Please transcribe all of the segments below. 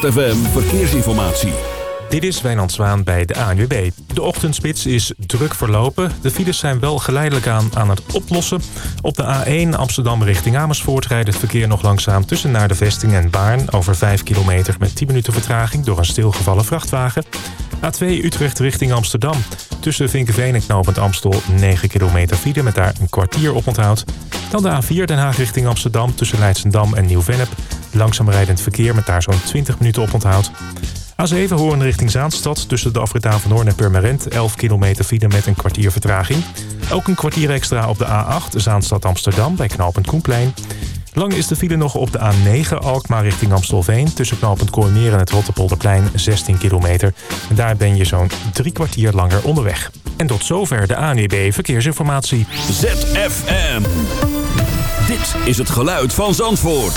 ZFM Verkeersinformatie. Dit is Wijnand Zwaan bij de ANWB. De ochtendspits is druk verlopen. De files zijn wel geleidelijk aan aan het oplossen. Op de A1 Amsterdam richting Amersfoort rijdt het verkeer nog langzaam... tussen naar de vesting en Baarn over 5 kilometer... met 10 minuten vertraging door een stilgevallen vrachtwagen. A2 Utrecht richting Amsterdam. Tussen Vinkenveen en Knopend Amstel 9 kilometer file... met daar een kwartier op onthoud. Dan de A4 Den Haag richting Amsterdam tussen Leidsendam en Nieuw-Vennep. Langzaam rijdend verkeer met daar zo'n 20 minuten op onthoud. A7 Hoorn richting Zaanstad tussen de afrit van Hoorn en Purmerend. 11 kilometer file met een kwartier vertraging. Ook een kwartier extra op de A8 Zaanstad Amsterdam bij knooppunt Koenplein. Lang is de file nog op de A9 Alkmaar richting Amstelveen... tussen knooppunt Kooimeer en het Rotterpolderplein 16 kilometer. En daar ben je zo'n drie kwartier langer onderweg. En tot zover de ANWB Verkeersinformatie. ZFM. Dit is het geluid van Zandvoort.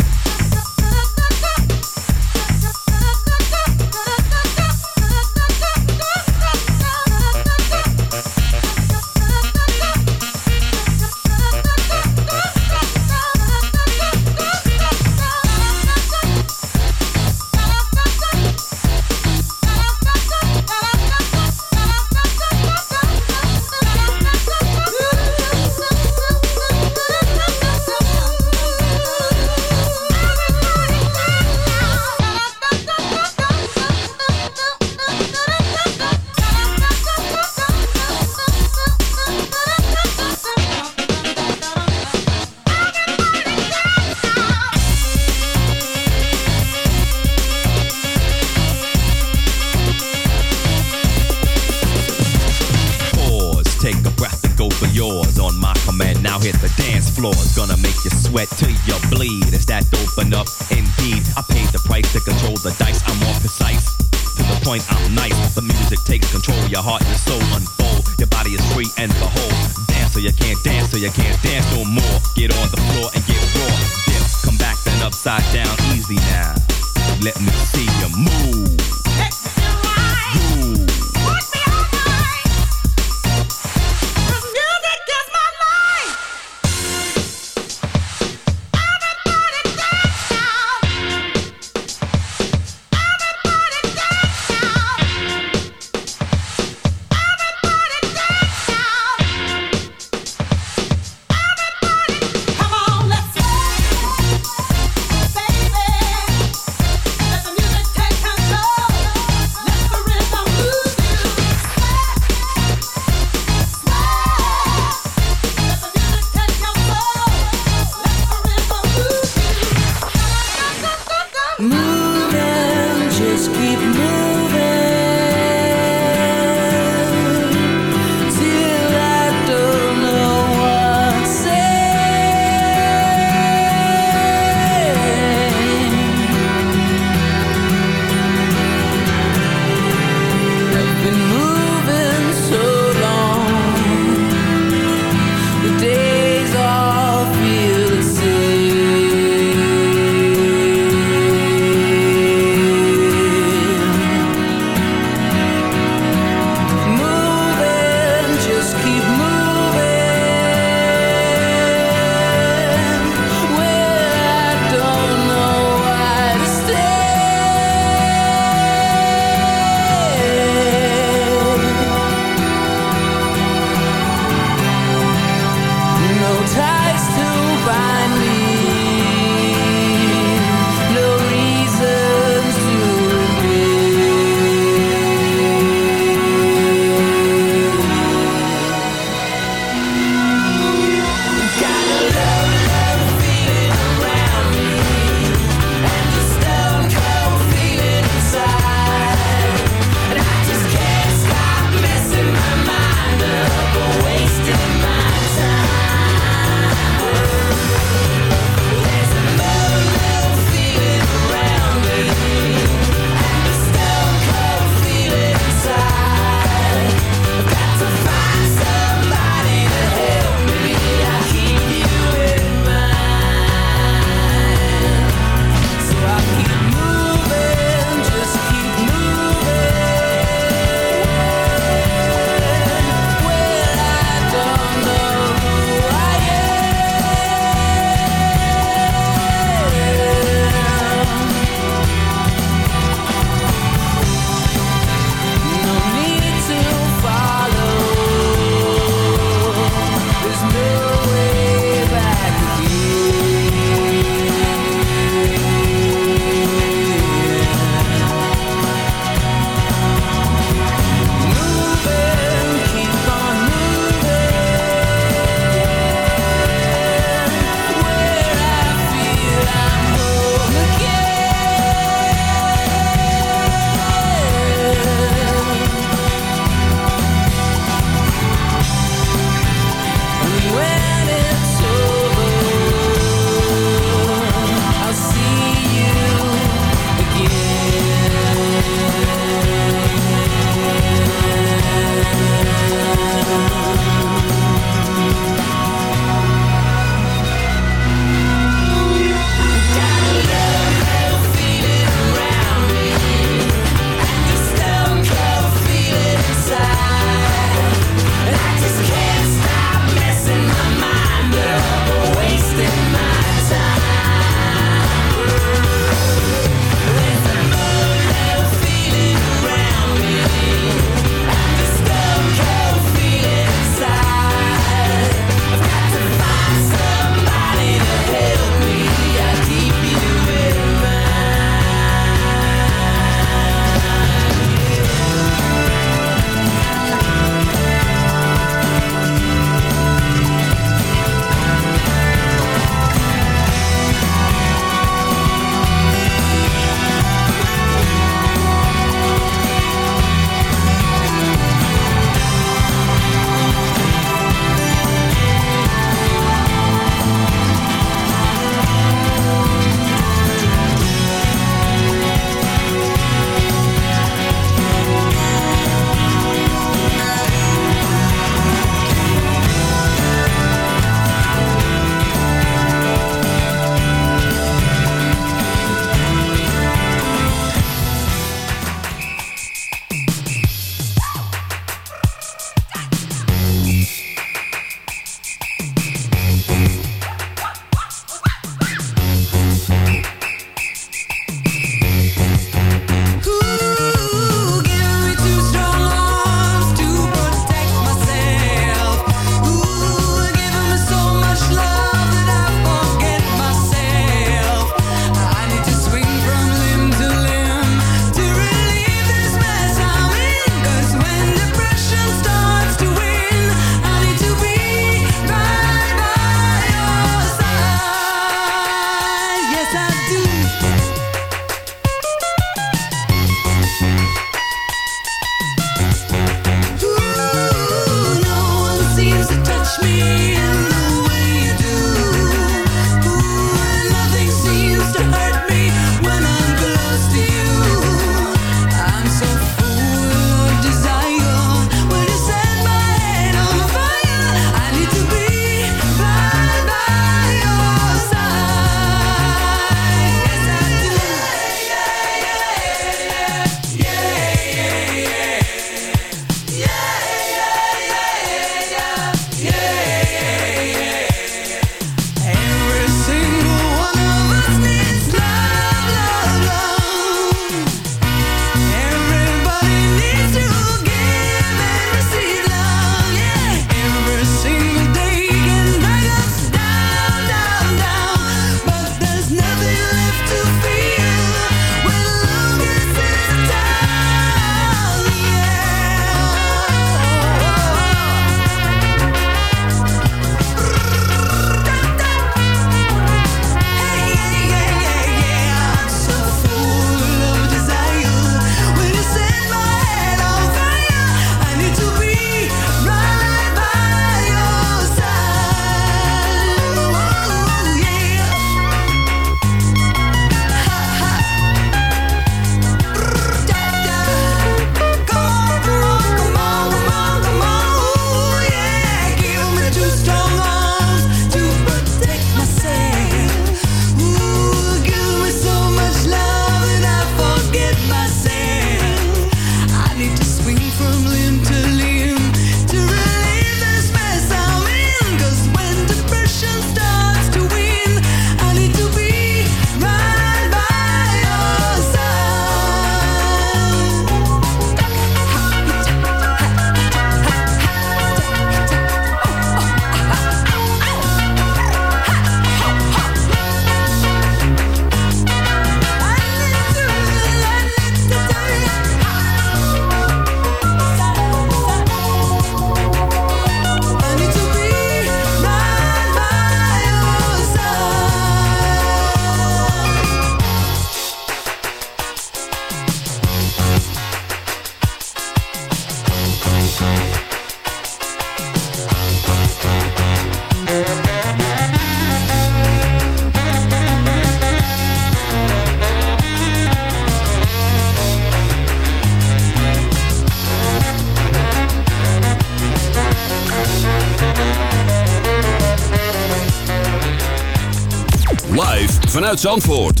Zandvoort.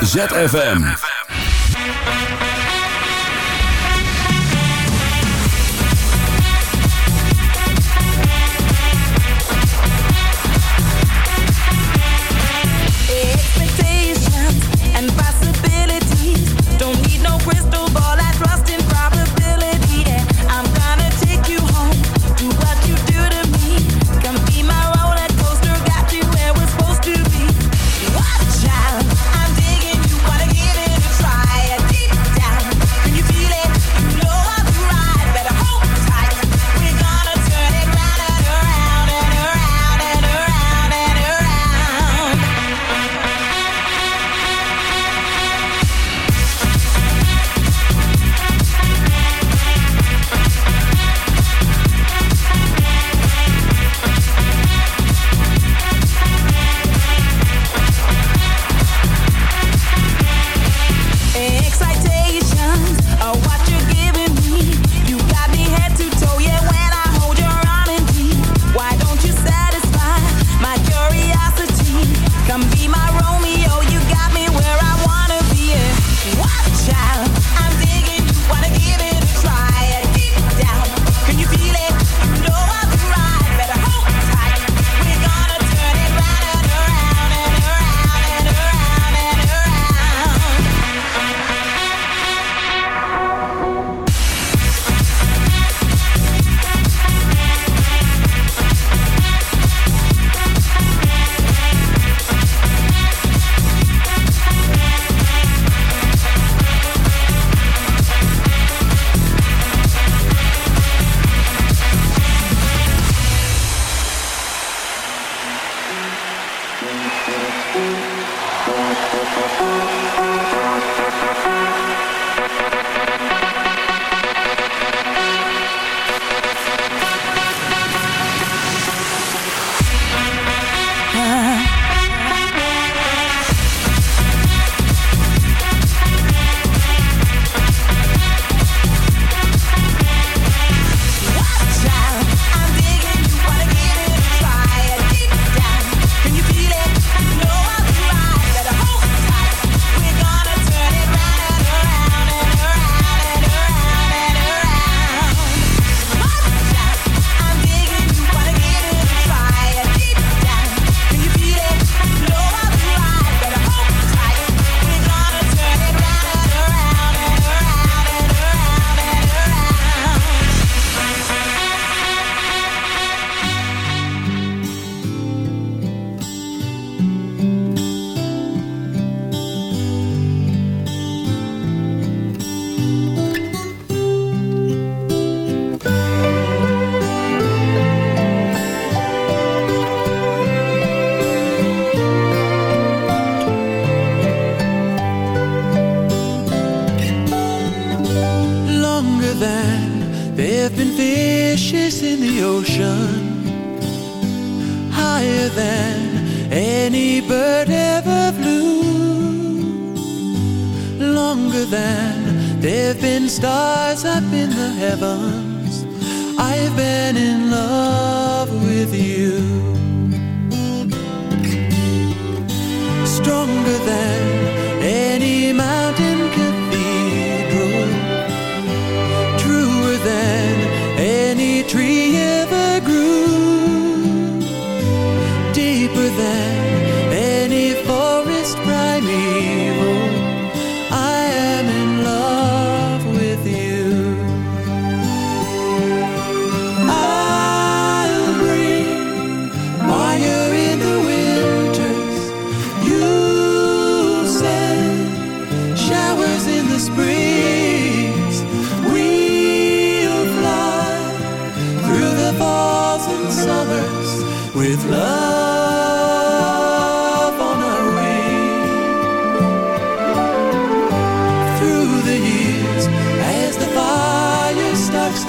ZFM.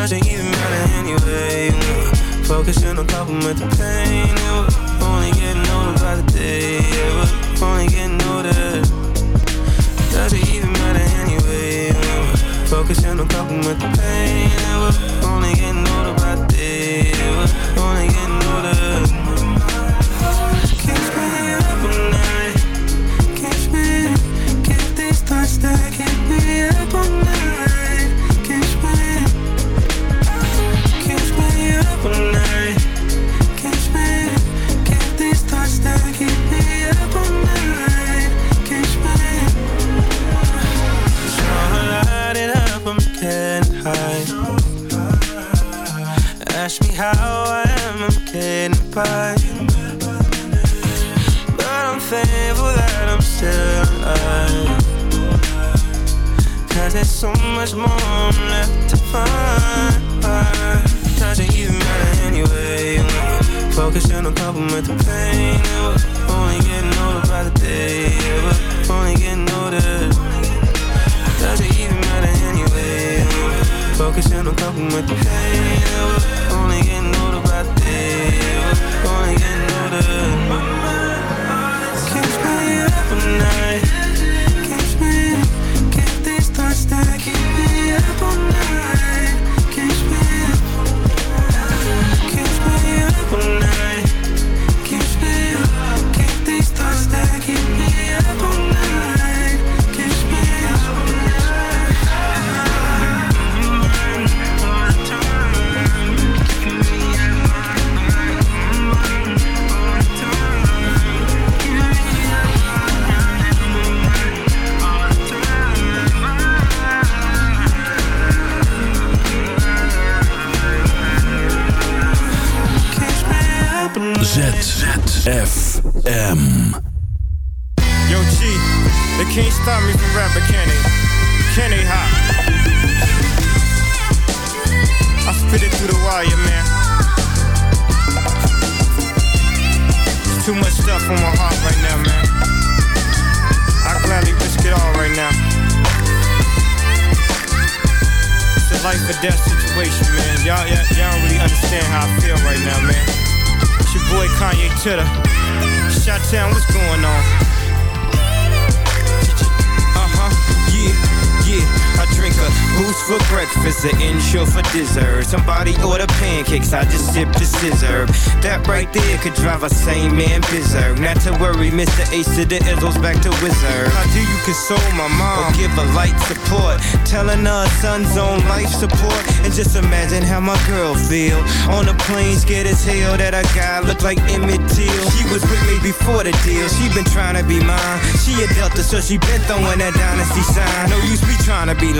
Doesn't even matter anyway. Focusing on coping with the pain. Yeah, we're only getting older by the day. Yeah, we're only getting older. Doesn't even matter anyway. Focusing on coping with the pain. And we're only getting older by the day. We're only getting thankful that I'm still alive. Cause there's so much more left to find. Doesn't even matter anyway. Focusing on coping with the pain. And we're only getting older by the day. Yeah, we're only getting older. Doesn't even matter anyway. Focusing on coping with the pain. Yeah, we're only getting older by the day. Yeah, we're only getting older. Keeps me up all night. Keeps me, keep these thoughts that keep me up all night. Stop me from they? Can they, ha? I spit it through the wire, man. There's too much stuff on my heart right now, man. I gladly risk it all right now. It's a life or death situation, man. Y'all, y'all, y'all don't really understand how I feel right now, man. It's your boy Kanye Titter. Shot what's going on? Yeah. I drink a boost for breakfast, an Ensure for dessert. Somebody order pancakes, I just sip the scissor. That right there could drive a sane man berserk. Not to worry, Mr. Ace to the Izzles back to Wizard. How do you console my mom or give a light support? Telling her son's on life support. And just imagine how my girl feel. On the plane, scared as hell that a guy look like Emmett Till. She was with me before the deal. She been trying to be mine. She a Delta, so she been throwing that dynasty sign. No use me trying to be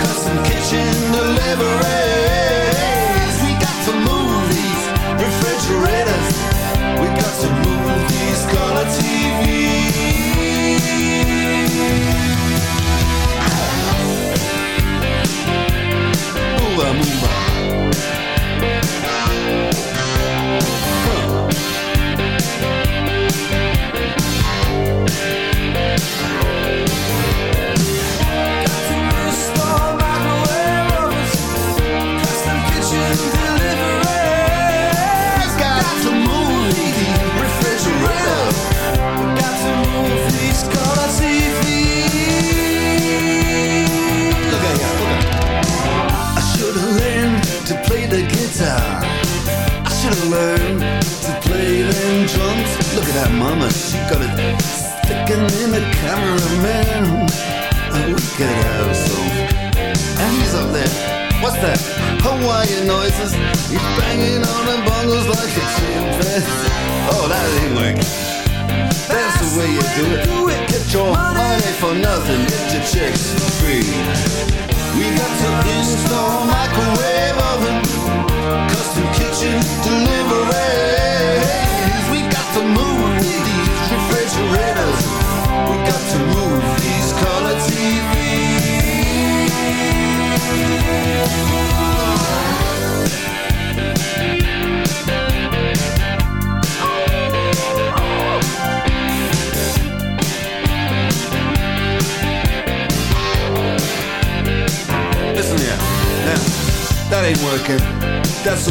custom kitchen deliveries. mama, she got it sticking in the cameraman. And we could have some. And he's up there. What's that? Hawaiian noises. He's banging on the bongos like a chimpanzee. Oh, that ain't working. That's, That's the way you do it. do it. Get your money. money for nothing. Get your chicks free. We got to install microwave oven, custom kitchen delivery. We got to move.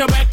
in the back,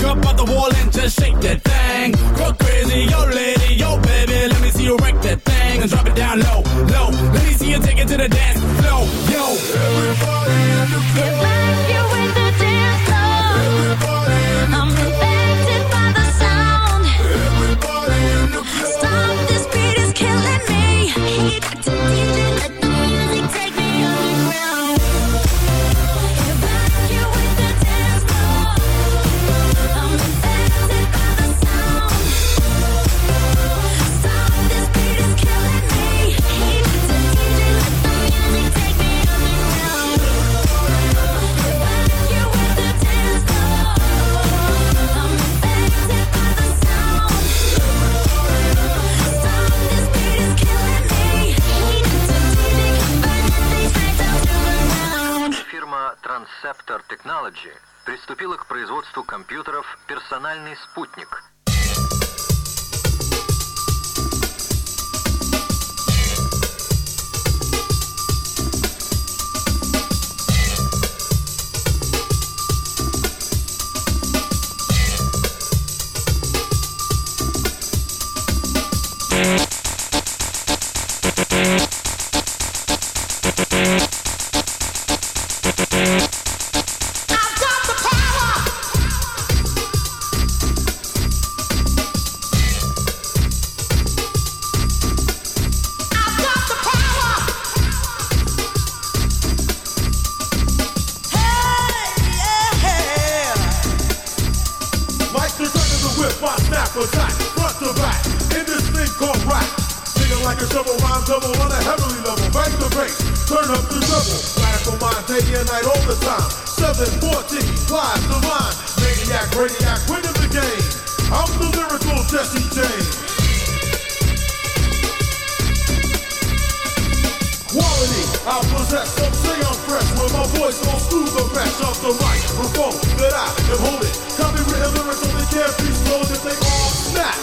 I possess, some say I'm fresh When my voice goes through the mesh of the microphone That I am holding. Copywritten lyrics only can't be stolen if they all snap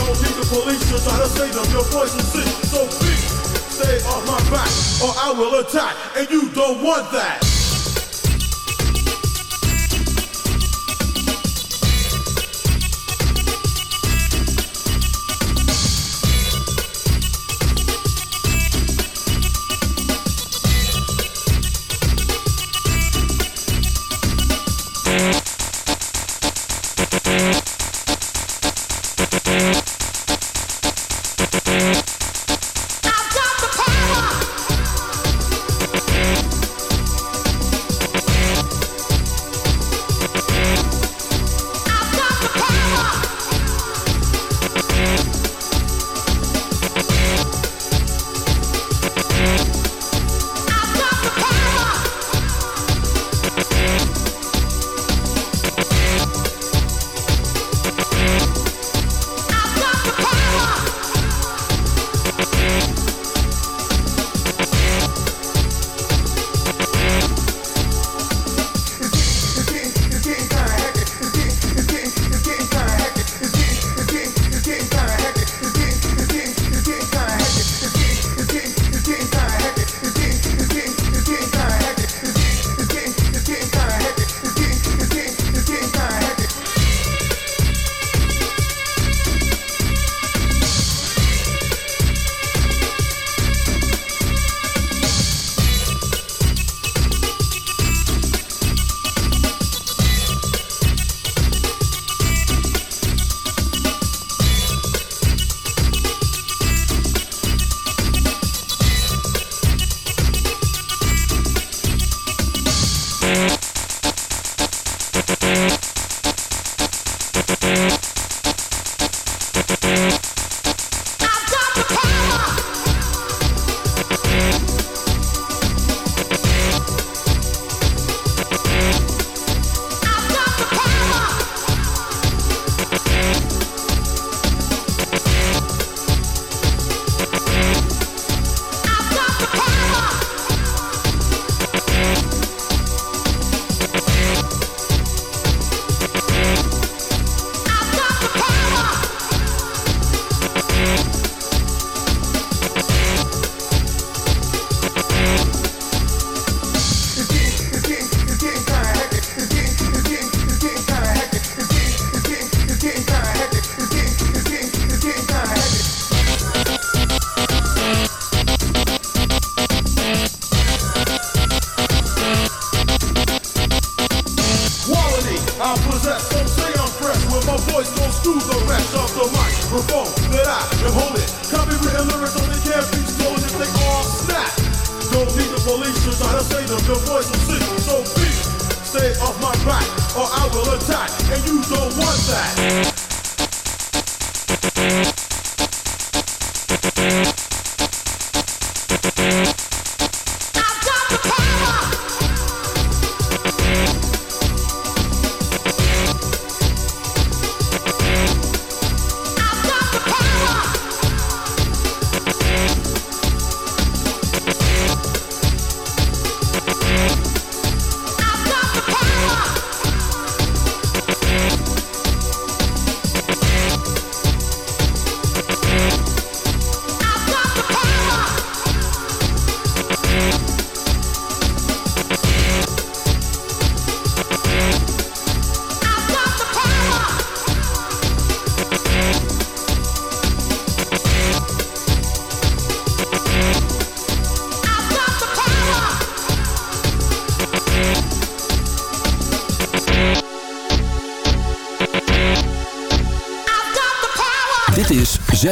Don't need the police to try to save them. Your voice is sick, so please Stay off my back or I will attack And you don't want that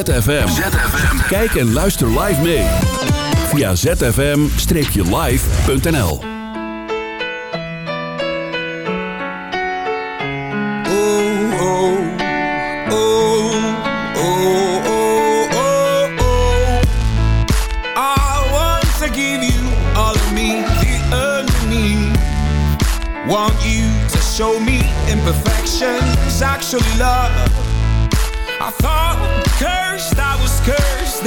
ZFM. Kijk en luister live mee. Via zfm-live.nl Oh, oh, oh, oh, oh, oh, oh. wanna give you all of me, the underneath. Want you to show me imperfections, actually love.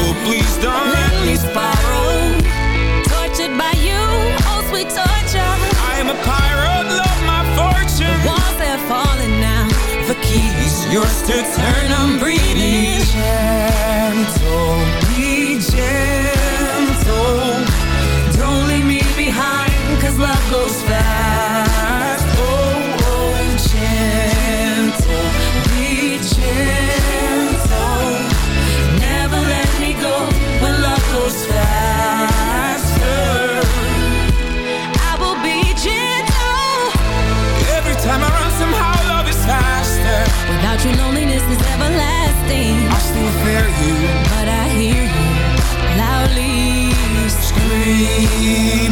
Oh, please don't let me spiral. Tortured by you, oh sweet torture. I am a pirate, love my fortune. The walls they're falling now. The keys yours to turn. I'm breathing. Screaming.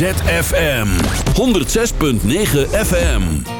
ZFM. 106.9 FM